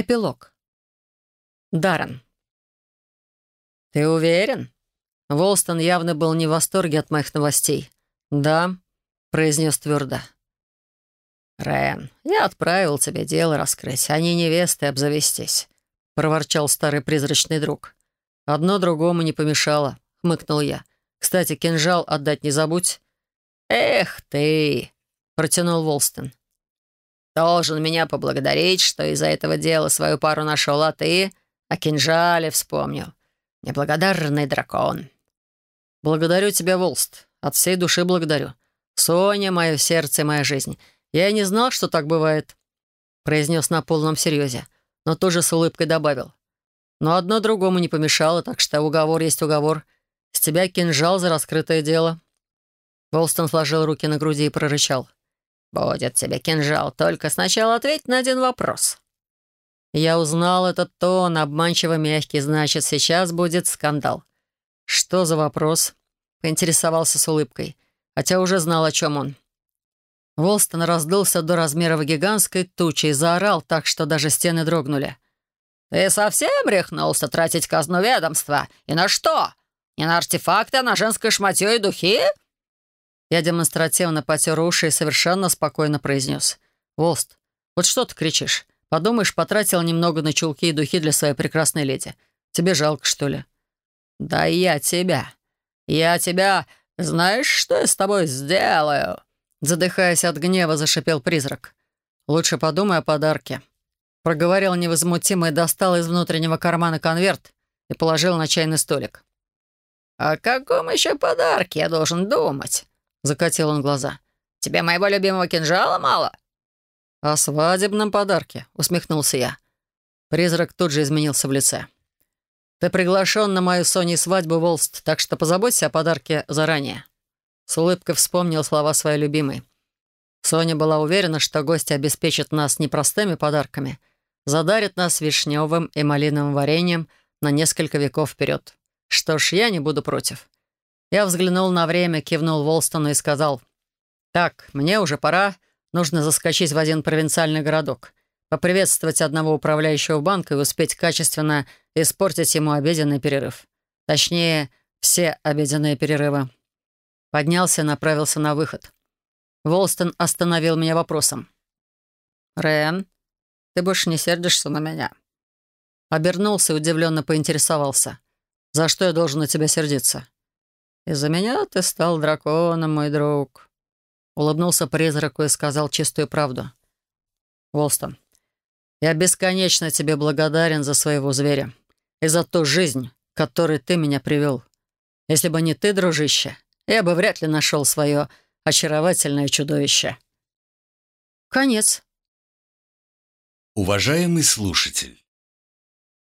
Эпилог. Даррен. «Ты уверен?» Волстон явно был не в восторге от моих новостей. «Да», — произнес твердо. «Рен, я отправил тебе дело раскрыть, а не невесты обзавестись», — проворчал старый призрачный друг. «Одно другому не помешало», — хмыкнул я. «Кстати, кинжал отдать не забудь». «Эх ты!» — протянул Волстон. «Должен меня поблагодарить, что из-за этого дела свою пару нашел, а ты о кинжале вспомнил. Неблагодарный дракон». «Благодарю тебя, Волст. От всей души благодарю. Соня — мое сердце и моя жизнь. Я и не знал, что так бывает», — произнес на полном серьезе, но тоже с улыбкой добавил. «Но одно другому не помешало, так что уговор есть уговор. С тебя кинжал за раскрытое дело». Волстон сложил руки на груди и прорычал. «Будет тебе кинжал, только сначала ответь на один вопрос». Я узнал этот тон, обманчиво мягкий, значит, сейчас будет скандал. «Что за вопрос?» — поинтересовался с улыбкой, хотя уже знал, о чем он. Волстон раздулся до размеров гигантской тучи и заорал так, что даже стены дрогнули. «Ты совсем рехнулся тратить казну ведомства? И на что? Не на артефакты, а на женское шматье и духи?» Я демонстративно потер уши и совершенно спокойно произнес. «Волст, вот что ты кричишь? Подумаешь, потратил немного на чулки и духи для своей прекрасной леди. Тебе жалко, что ли?» «Да я тебя. Я тебя... Знаешь, что я с тобой сделаю?» Задыхаясь от гнева, зашипел призрак. «Лучше подумай о подарке». Проговорил невозмутимо и достал из внутреннего кармана конверт и положил на чайный столик. «О каком еще подарке я должен думать?» Закатил он глаза. «Тебе моего любимого кинжала мало?» «О свадебном подарке», — усмехнулся я. Призрак тут же изменился в лице. «Ты приглашен на мою Сони свадьбу, Волст, так что позаботься о подарке заранее». С улыбкой вспомнил слова своей любимой. Соня была уверена, что гости обеспечат нас не простыми подарками, задарят нас вишневым и малиновым вареньем на несколько веков вперед. Что ж, я не буду против. Я взглянул на время, кивнул Волстону и сказал, «Так, мне уже пора. Нужно заскочить в один провинциальный городок, поприветствовать одного управляющего банка и успеть качественно испортить ему обеденный перерыв. Точнее, все обеденные перерывы». Поднялся и направился на выход. Волстон остановил меня вопросом. «Рен, ты больше не сердишься на меня?» Обернулся и удивленно поинтересовался. «За что я должен на тебя сердиться?» «Из-за меня ты стал драконом, мой друг». Улыбнулся призраку и сказал чистую правду. «Волстон, я бесконечно тебе благодарен за своего зверя и за ту жизнь, к которой ты меня привел. Если бы не ты, дружище, я бы вряд ли нашел свое очаровательное чудовище. Конец. Уважаемый слушатель,